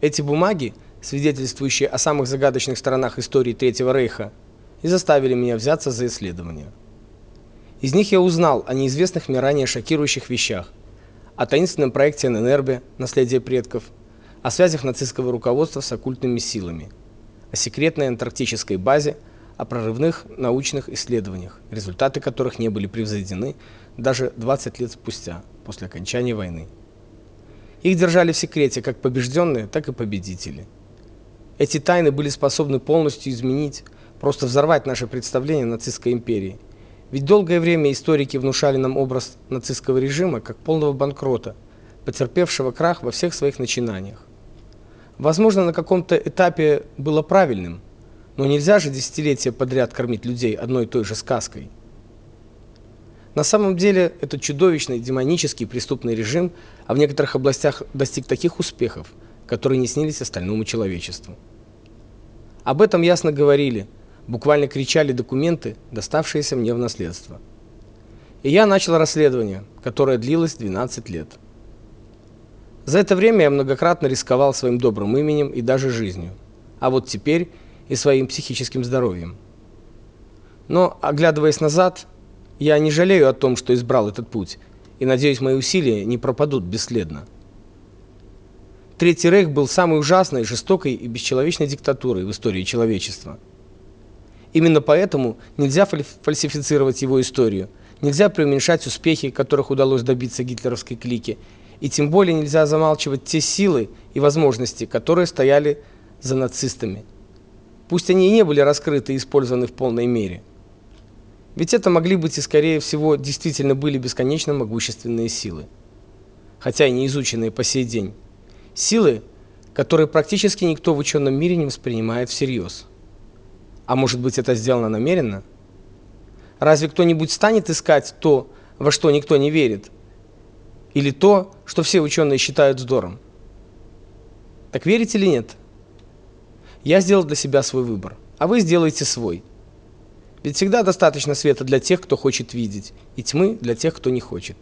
Эти бумаги, свидетельствующие о самых загадочных сторонах истории Третьего Рейха, и заставили меня взяться за исследование. Из них я узнал о неизвестных мне ранее шокирующих вещах: о таинственном проекте ННРБ Наследие предков, о связях нацистского руководства с оккультными силами, о секретной антарктической базе, о прорывных научных исследованиях, результаты которых не были превзойдены даже 20 лет спустя, после окончания войны. Их держали в секрете как побежденные, так и победители. Эти тайны были способны полностью изменить, просто взорвать наше представление о нацистской империи – ведь долгое время историки внушали нам образ нацистского режима как полного банкрота, потерпевшего крах во всех своих начинаниях. Возможно, на каком-то этапе было правильным, но нельзя же десятилетия подряд кормить людей одной и той же сказкой. На самом деле, этот чудовищный, демонический, преступный режим, а в некоторых областях достиг таких успехов, которые не снились остальному человечеству. Об этом ясно говорили – буквально кричали документы, доставшиеся мне в наследство. И я начал расследование, которое длилось 12 лет. За это время я многократно рисковал своим добрым именем и даже жизнью, а вот теперь и своим психическим здоровьем. Но, оглядываясь назад, я не жалею о том, что избрал этот путь, и надеюсь, мои усилия не пропадут бесследно. Третий рейх был самой ужасной, жестокой и бесчеловечной диктатурой в истории человечества. Именно поэтому нельзя фальсифицировать его историю. Нельзя преуменьшать успехи, которых удалось добиться гитлеровской клике, и тем более нельзя замалчивать те силы и возможности, которые стояли за нацистами. Пусть они и не были раскрыты и использованы в полной мере. Ведь это могли быть и скорее всего действительно были бесконечно могущественные силы, хотя и не изученные по сей день. Силы, которые практически никто в ученом мире не воспринимает всерьез. А может быть, это сделано намеренно? Разве кто-нибудь станет искать то, во что никто не верит? Или то, что все ученые считают вздором? Так верите или нет? Я сделал для себя свой выбор, а вы сделайте свой. Ведь всегда достаточно света для тех, кто хочет видеть, и тьмы для тех, кто не хочет.